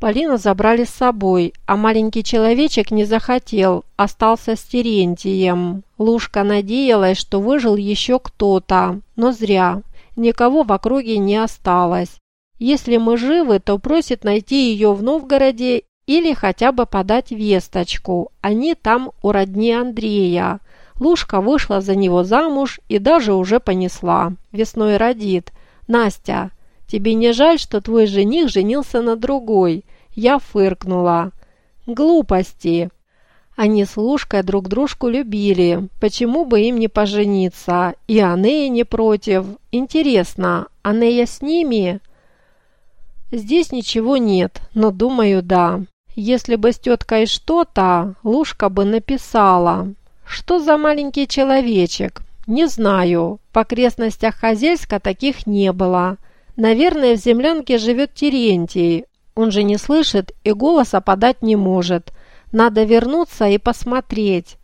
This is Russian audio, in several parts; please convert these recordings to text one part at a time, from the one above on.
Полину забрали с собой, а маленький человечек не захотел, остался с Терентием. Лушка надеялась, что выжил еще кто-то, но зря. Никого в округе не осталось. Если мы живы, то просит найти ее в Новгороде или хотя бы подать весточку. Они там у родни Андрея. Лушка вышла за него замуж и даже уже понесла. Весной родит. «Настя, тебе не жаль, что твой жених женился на другой?» Я фыркнула. Глупости. Они с Лушкой друг дружку любили. Почему бы им не пожениться? И Анея не против. Интересно, Анея с ними? Здесь ничего нет, но думаю, да. Если бы с теткой что-то, Лушка бы написала. Что за маленький человечек? Не знаю. В окрестностях Хозельска таких не было. Наверное, в землянке живет Терентий. Он же не слышит и голоса подать не может. Надо вернуться и посмотреть.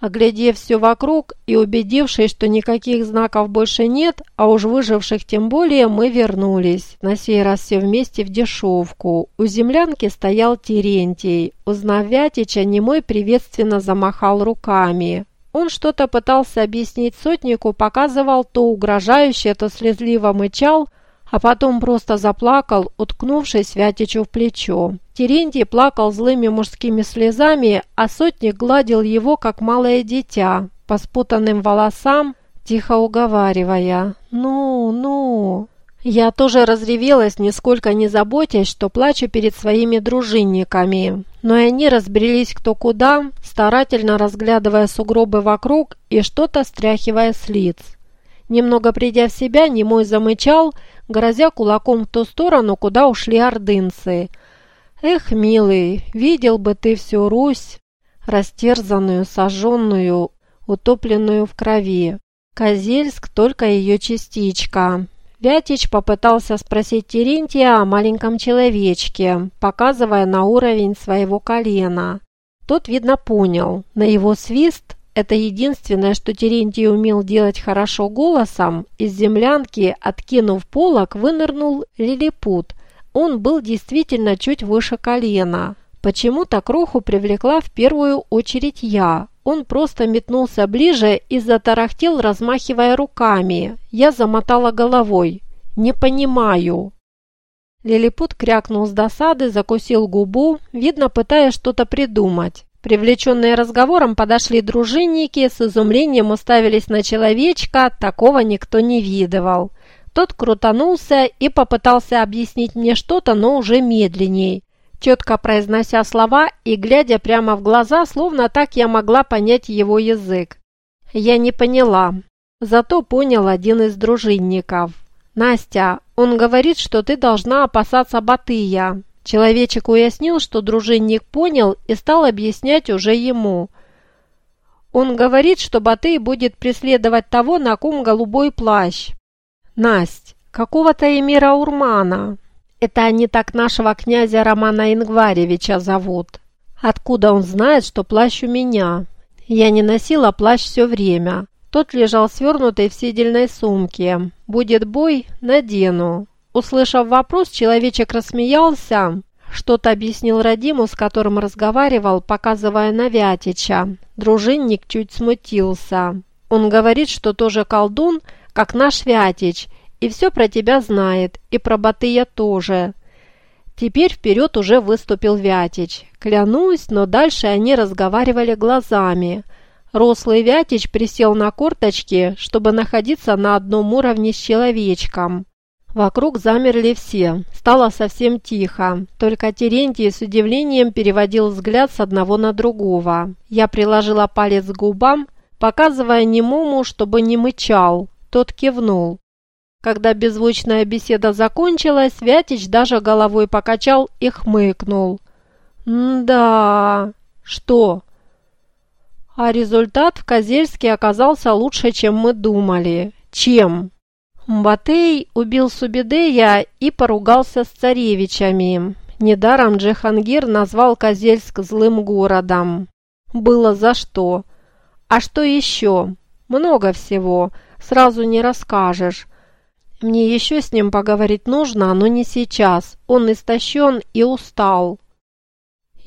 Оглядев все вокруг и убедившись, что никаких знаков больше нет, а уж выживших тем более, мы вернулись. На сей раз все вместе в дешевку. У землянки стоял Терентий. Узнав Вятича, немой приветственно замахал руками. Он что-то пытался объяснить сотнику, показывал то угрожающе, то слезливо мычал, а потом просто заплакал, уткнувшись Вятичу в плечо. Терентий плакал злыми мужскими слезами, а сотник гладил его, как малое дитя, по спутанным волосам, тихо уговаривая «Ну, ну». Я тоже разревелась, нисколько не заботясь, что плачу перед своими дружинниками. Но и они разбрелись кто куда, старательно разглядывая сугробы вокруг и что-то стряхивая с лиц. Немного придя в себя, немой замычал, грозя кулаком в ту сторону, куда ушли ордынцы. «Эх, милый, видел бы ты всю Русь, растерзанную, сожженную, утопленную в крови. Козельск только ее частичка». Вятич попытался спросить Терентия о маленьком человечке, показывая на уровень своего колена. Тот, видно, понял. На его свист это единственное, что Терентий умел делать хорошо голосом, из землянки, откинув полок, вынырнул лилипут. Он был действительно чуть выше колена. Почему-то кроху привлекла в первую очередь я. Он просто метнулся ближе и затарахтел, размахивая руками. Я замотала головой. «Не понимаю». Лилипут крякнул с досады, закусил губу, видно, пытаясь что-то придумать. Привлеченные разговором подошли дружинники, с изумлением уставились на человечка, такого никто не видывал. Тот крутанулся и попытался объяснить мне что-то, но уже медленней, четко произнося слова и глядя прямо в глаза, словно так я могла понять его язык. Я не поняла, зато понял один из дружинников. «Настя, он говорит, что ты должна опасаться Батыя. Человечек уяснил, что дружинник понял и стал объяснять уже ему. Он говорит, что Батый будет преследовать того, на ком голубой плащ. Насть, какого-то эмира Урмана. Это они так нашего князя Романа Ингваревича зовут. Откуда он знает, что плащ у меня? Я не носила плащ все время. Тот лежал свернутый в сидельной сумке. Будет бой – надену. Услышав вопрос, человечек рассмеялся, что-то объяснил Радиму, с которым разговаривал, показывая на Вятича. Дружинник чуть смутился. Он говорит, что тоже колдун, как наш Вятич, и все про тебя знает, и про Батыя тоже. Теперь вперед уже выступил Вятич. Клянусь, но дальше они разговаривали глазами. Рослый Вятич присел на корточки, чтобы находиться на одном уровне с человечком. Вокруг замерли все. Стало совсем тихо. Только Терентий с удивлением переводил взгляд с одного на другого. Я приложила палец к губам, показывая немому, чтобы не мычал. Тот кивнул. Когда беззвучная беседа закончилась, Вятич даже головой покачал и хмыкнул. «Да... что?» А результат в Козельске оказался лучше, чем мы думали. Чем? Мбатей убил Субедея и поругался с царевичами. Недаром Джихангир назвал Козельск злым городом. Было за что. А что еще? Много всего. Сразу не расскажешь. Мне еще с ним поговорить нужно, но не сейчас. Он истощен и устал».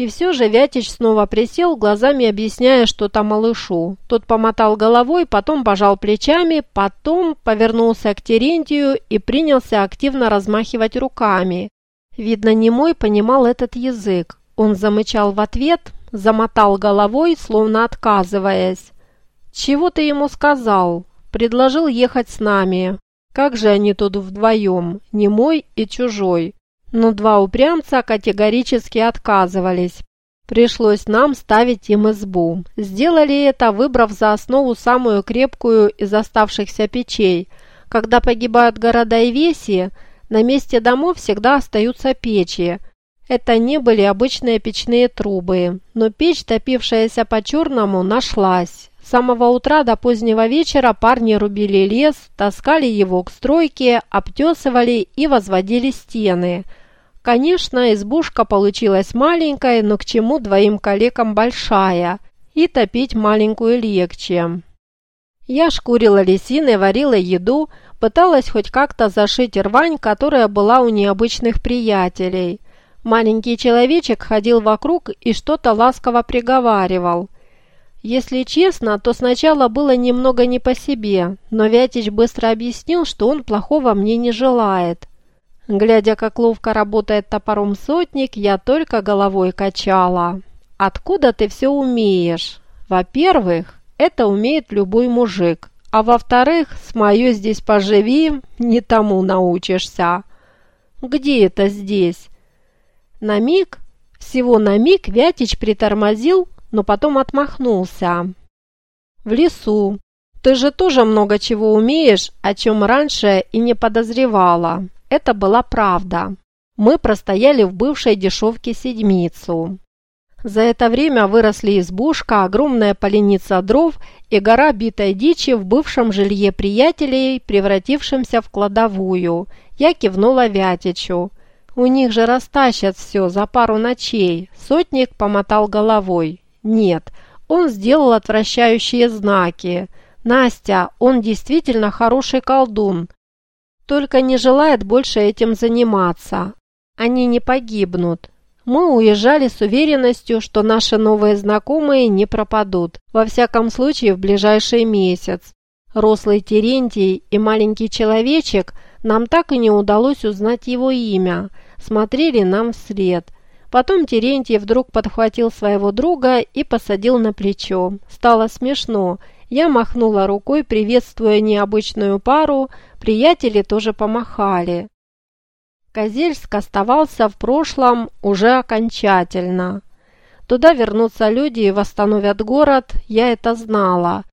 И все же Вятич снова присел, глазами объясняя что-то малышу. Тот помотал головой, потом пожал плечами, потом повернулся к Терентию и принялся активно размахивать руками. Видно, немой понимал этот язык. Он замычал в ответ, замотал головой, словно отказываясь. «Чего ты ему сказал?» «Предложил ехать с нами. Как же они тут вдвоем, немой и чужой?» Но два упрямца категорически отказывались. Пришлось нам ставить им избу. Сделали это, выбрав за основу самую крепкую из оставшихся печей. Когда погибают города и веси, на месте домов всегда остаются печи. Это не были обычные печные трубы, но печь, топившаяся по-черному, нашлась. С самого утра до позднего вечера парни рубили лес, таскали его к стройке, обтесывали и возводили стены – Конечно, избушка получилась маленькая, но к чему двоим коллегам большая, и топить маленькую легче. Я шкурила лисины, варила еду, пыталась хоть как-то зашить рвань, которая была у необычных приятелей. Маленький человечек ходил вокруг и что-то ласково приговаривал. Если честно, то сначала было немного не по себе, но Вятич быстро объяснил, что он плохого мне не желает. Глядя, как ловко работает топором сотник, я только головой качала. «Откуда ты все умеешь?» «Во-первых, это умеет любой мужик, а во-вторых, с моё здесь поживи, не тому научишься». «Где это здесь?» На миг, всего на миг Вятич притормозил, но потом отмахнулся. «В лесу. Ты же тоже много чего умеешь, о чем раньше и не подозревала. Это была правда. Мы простояли в бывшей дешевке седмицу. За это время выросли избушка, огромная поленица дров и гора битой дичи в бывшем жилье приятелей, превратившемся в кладовую. Я кивнула Вятичу. У них же растащат все за пару ночей. Сотник помотал головой. Нет, он сделал отвращающие знаки. Настя, он действительно хороший колдун только не желает больше этим заниматься. Они не погибнут. Мы уезжали с уверенностью, что наши новые знакомые не пропадут, во всяком случае в ближайший месяц. Рослый Терентий и маленький человечек, нам так и не удалось узнать его имя, смотрели нам вслед. Потом Терентий вдруг подхватил своего друга и посадил на плечо. Стало смешно, я махнула рукой, приветствуя необычную пару, приятели тоже помахали. Козельск оставался в прошлом уже окончательно. Туда вернутся люди и восстановят город, я это знала.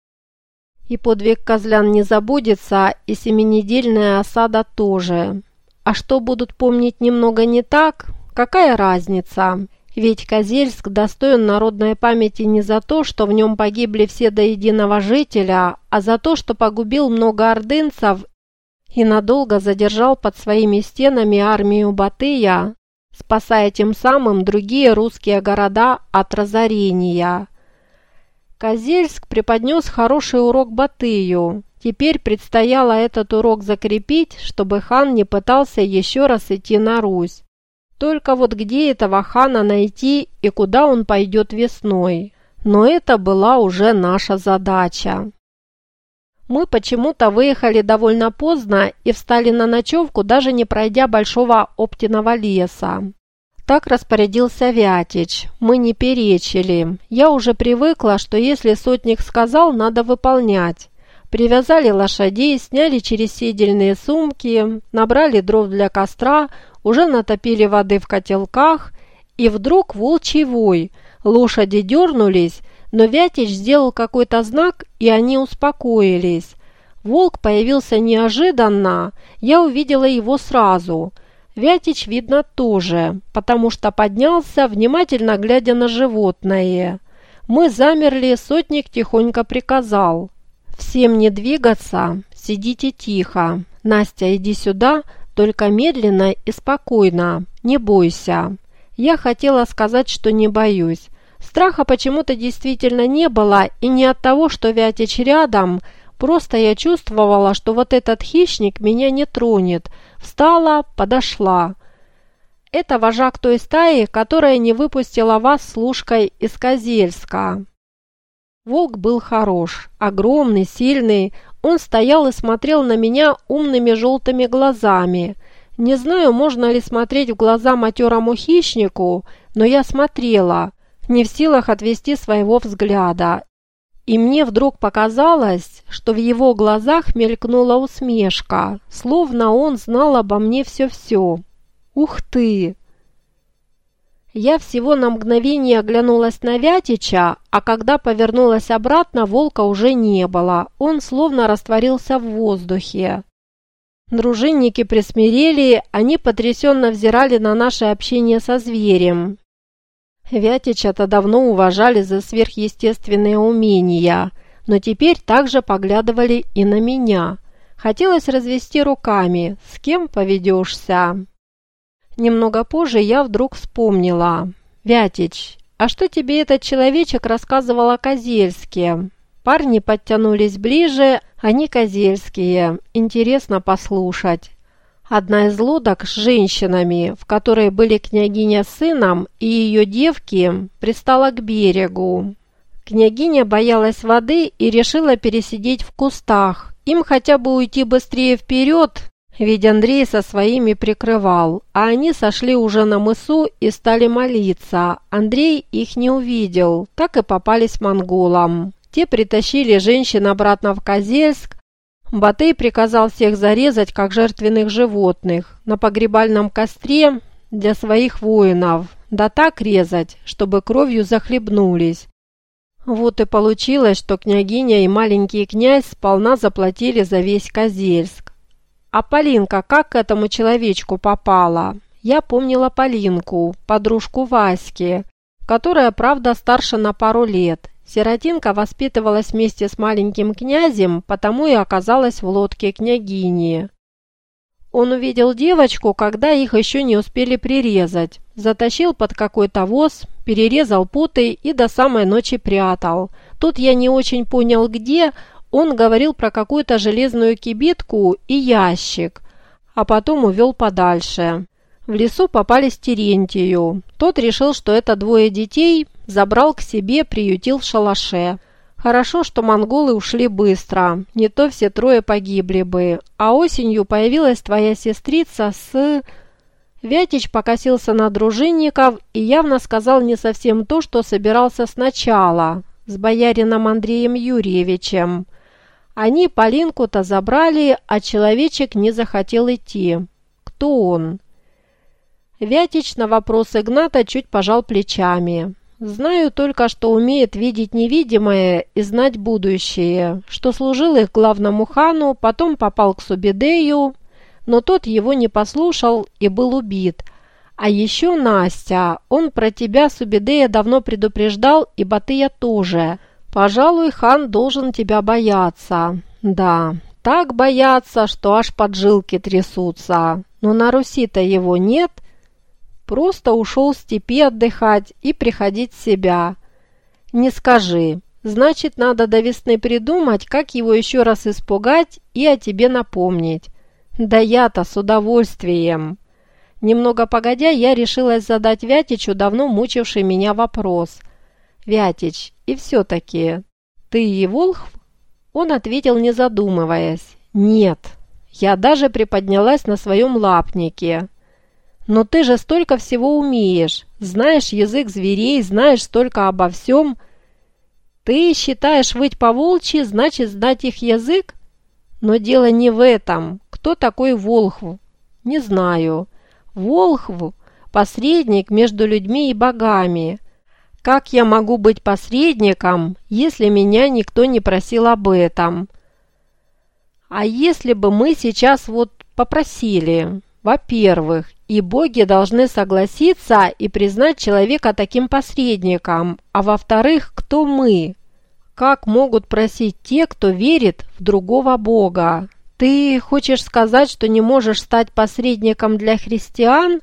И подвиг козлян не забудется, и семинедельная осада тоже. А что будут помнить немного не так, какая разница? Ведь Козельск достоин народной памяти не за то, что в нем погибли все до единого жителя, а за то, что погубил много ордынцев и надолго задержал под своими стенами армию Батыя, спасая тем самым другие русские города от разорения. Козельск преподнес хороший урок Батыю. Теперь предстояло этот урок закрепить, чтобы хан не пытался еще раз идти на Русь. Только вот где этого хана найти и куда он пойдет весной? Но это была уже наша задача. Мы почему-то выехали довольно поздно и встали на ночевку, даже не пройдя большого оптиного леса. Так распорядился Вятич. Мы не перечили. Я уже привыкла, что если сотник сказал, надо выполнять. Привязали лошадей, сняли через седельные сумки, набрали дров для костра, уже натопили воды в котелках, и вдруг волчий вой. Лошади дернулись, но Вятич сделал какой-то знак, и они успокоились. Волк появился неожиданно, я увидела его сразу. Вятич, видно, тоже, потому что поднялся, внимательно глядя на животное. Мы замерли, сотник тихонько приказал. «Всем не двигаться, сидите тихо. Настя, иди сюда, только медленно и спокойно, не бойся. Я хотела сказать, что не боюсь. Страха почему-то действительно не было, и не от того, что Вятич рядом, Просто я чувствовала, что вот этот хищник меня не тронет. Встала, подошла. Это вожак той стаи, которая не выпустила вас с Лужкой из Козельска. Волк был хорош, огромный, сильный. Он стоял и смотрел на меня умными желтыми глазами. Не знаю, можно ли смотреть в глаза матерому хищнику, но я смотрела, не в силах отвести своего взгляда. И мне вдруг показалось, что в его глазах мелькнула усмешка, словно он знал обо мне все-все. «Ух ты!» Я всего на мгновение оглянулась на Вятича, а когда повернулась обратно, волка уже не было. Он словно растворился в воздухе. Дружинники присмирели, они потрясенно взирали на наше общение со зверем. Вятича-то давно уважали за сверхъестественные умения, но теперь также поглядывали и на меня. Хотелось развести руками, с кем поведешься. Немного позже я вдруг вспомнила. «Вятич, а что тебе этот человечек рассказывал о Козельске?» Парни подтянулись ближе, они козельские. Интересно послушать. Одна из лодок с женщинами, в которой были княгиня с сыном и ее девки, пристала к берегу. Княгиня боялась воды и решила пересидеть в кустах. Им хотя бы уйти быстрее вперед, ведь Андрей со своими прикрывал, а они сошли уже на мысу и стали молиться. Андрей их не увидел, так и попались монголам. Те притащили женщин обратно в Козельск. Батый приказал всех зарезать, как жертвенных животных, на погребальном костре для своих воинов. Да так резать, чтобы кровью захлебнулись. Вот и получилось, что княгиня и маленький князь сполна заплатили за весь Козельск. А Полинка как к этому человечку попала? Я помнила Полинку, подружку Васьки, которая, правда, старше на пару лет. Сиротинка воспитывалась вместе с маленьким князем, потому и оказалась в лодке княгини. Он увидел девочку, когда их еще не успели прирезать. Затащил под какой-то воз, перерезал путы и до самой ночи прятал. Тут я не очень понял где, он говорил про какую-то железную кибитку и ящик, а потом увел подальше. В лесу попались Терентию. Тот решил, что это двое детей, забрал к себе, приютил в шалаше. Хорошо, что монголы ушли быстро, не то все трое погибли бы. А осенью появилась твоя сестрица с... Вятич покосился на дружинников и явно сказал не совсем то, что собирался сначала, с боярином Андреем Юрьевичем. Они Полинку-то забрали, а человечек не захотел идти. Кто он? Вятич на вопрос Игната чуть пожал плечами. Знаю только, что умеет видеть невидимое и знать будущее, что служил их главному хану, потом попал к Субидею, но тот его не послушал и был убит. А еще Настя, он про тебя Субидея давно предупреждал, и Батыя тоже – Пожалуй, хан должен тебя бояться. Да, так бояться, что аж поджилки трясутся. Но на Руси-то его нет. Просто ушел в степи отдыхать и приходить в себя. Не скажи. Значит, надо до весны придумать, как его еще раз испугать и о тебе напомнить. Да я-то с удовольствием. Немного погодя, я решилась задать Вятичу давно мучивший меня вопрос – Вятич, и все-таки ты и Волхв?» Он ответил, не задумываясь. «Нет». Я даже приподнялась на своем лапнике. «Но ты же столько всего умеешь. Знаешь язык зверей, знаешь столько обо всем. Ты считаешь выть по-волчьи, значит знать их язык? Но дело не в этом. Кто такой Волхв? Не знаю. Волхв – посредник между людьми и богами. Как я могу быть посредником, если меня никто не просил об этом? А если бы мы сейчас вот попросили? Во-первых, и боги должны согласиться и признать человека таким посредником. А во-вторых, кто мы? Как могут просить те, кто верит в другого бога? Ты хочешь сказать, что не можешь стать посредником для христиан?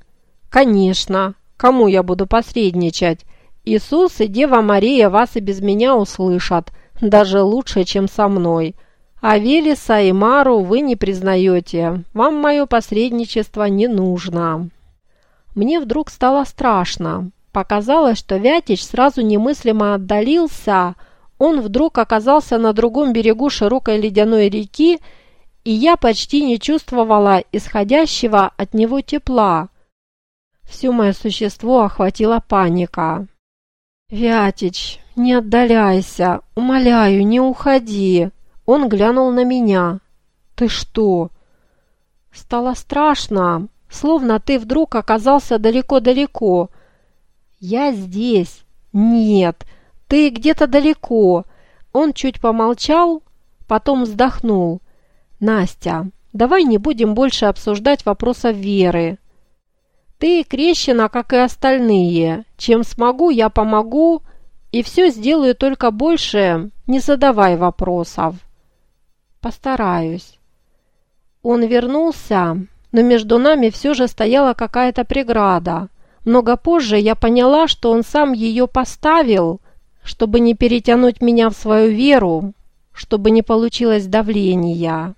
Конечно. Кому я буду посредничать? Иисус и Дева Мария вас и без меня услышат, даже лучше, чем со мной. А Велеса и Мару вы не признаете. Вам мое посредничество не нужно. Мне вдруг стало страшно. Показалось, что Вятич сразу немыслимо отдалился. Он вдруг оказался на другом берегу широкой ледяной реки, и я почти не чувствовала исходящего от него тепла. Все мое существо охватила паника. «Вятич, не отдаляйся, умоляю, не уходи!» Он глянул на меня. «Ты что?» Стало страшно, словно ты вдруг оказался далеко-далеко. «Я здесь». «Нет, ты где-то далеко». Он чуть помолчал, потом вздохнул. «Настя, давай не будем больше обсуждать вопросов веры. Ты крещена, как и остальные. Чем смогу, я помогу, и все сделаю только больше, не задавай вопросов». Постараюсь. Он вернулся, но между нами все же стояла какая-то преграда. Много позже я поняла, что он сам ее поставил, чтобы не перетянуть меня в свою веру, чтобы не получилось давления.